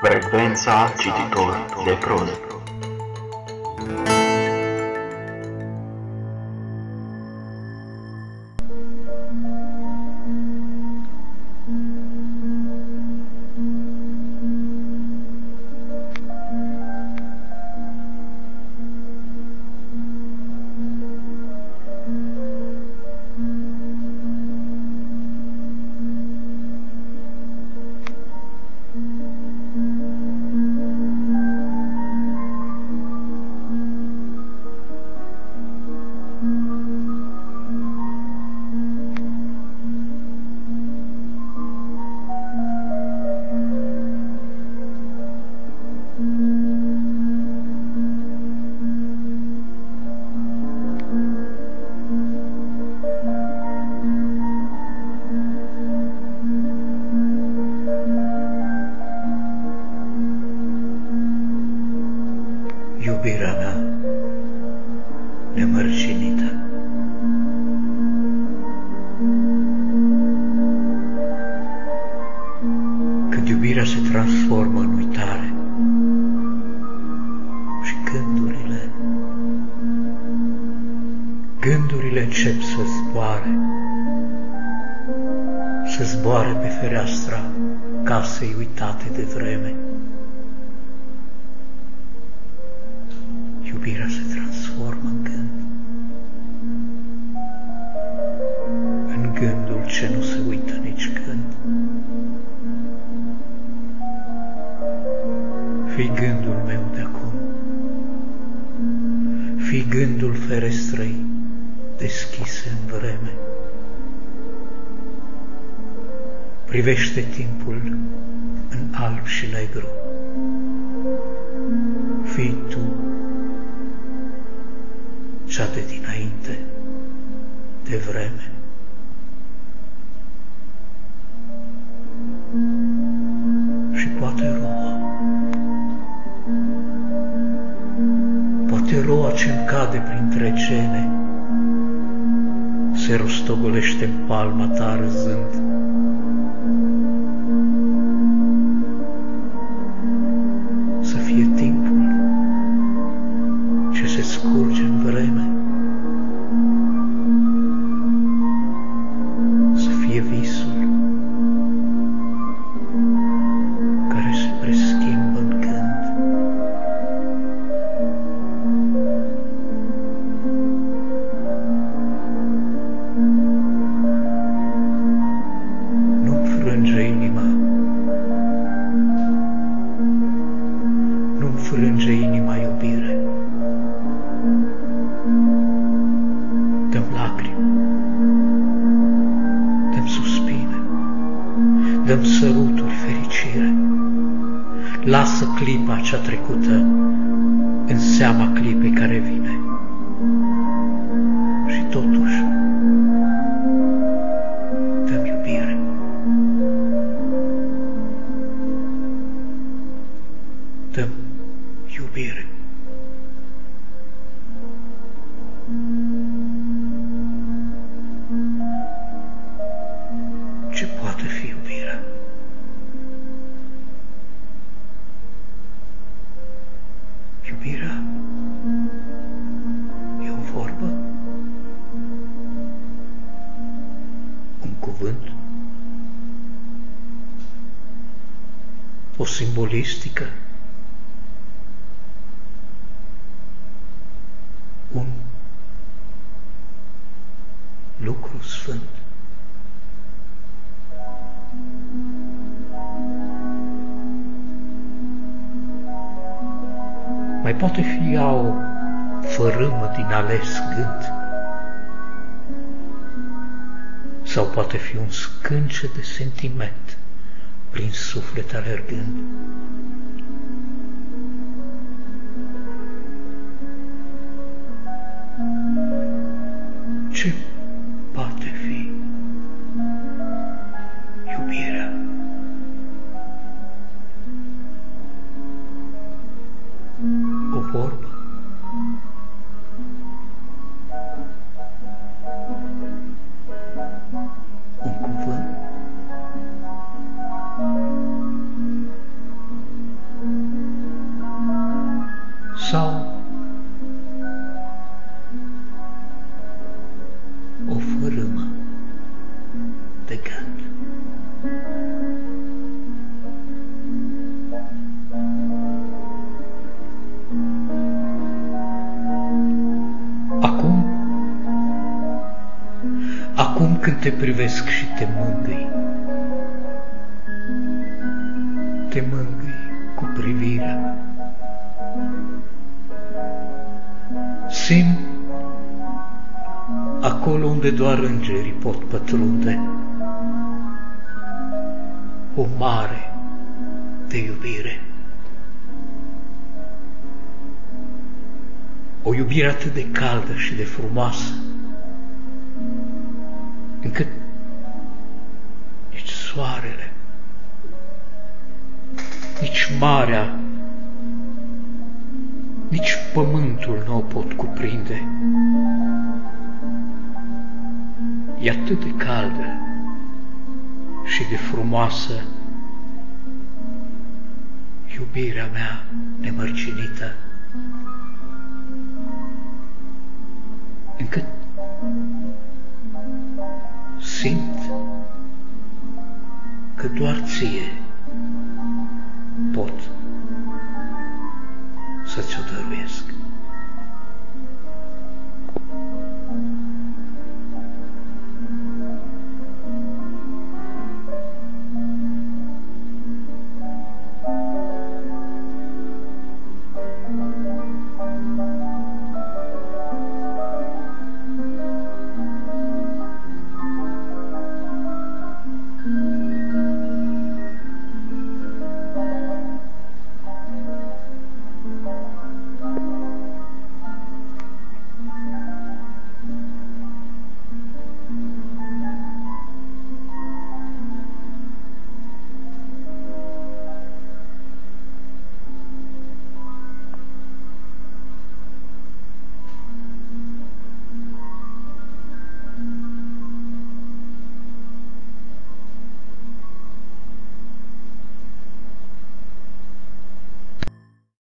Brepensa cititor de prole. Încep să zboare, să zboare pe fereastra casei uitate de vreme. iubirea se transformă în gând. În gândul ce nu se uită nici când. Fii gândul meu de acum, fii gândul ferestrei deschise în vreme. Privește timpul în alb și negru. Fii tu cea de dinainte, de vreme. Se rostogolește în palma ta râzând. Dăm săruturi fericire. Lasă clipa cea trecută în seama clipei care vine. O simbolistică, un lucru sfânt. Mai poate fi ea o fărâmă din ales gând, sau poate fi un scânce de sentiment prin suflet alergând. Ce când te privesc și te mângâi, te mângâi cu privirea. Simt acolo unde doar îngerii pot pătrunde, o mare de iubire. O iubire atât de caldă și de frumoasă, încât nici soarele, nici marea, nici pământul nu o pot cuprinde. E atât de caldă și de frumoasă iubirea mea nemărcinită, simt că doar ție pot să ți-o dăruiesc.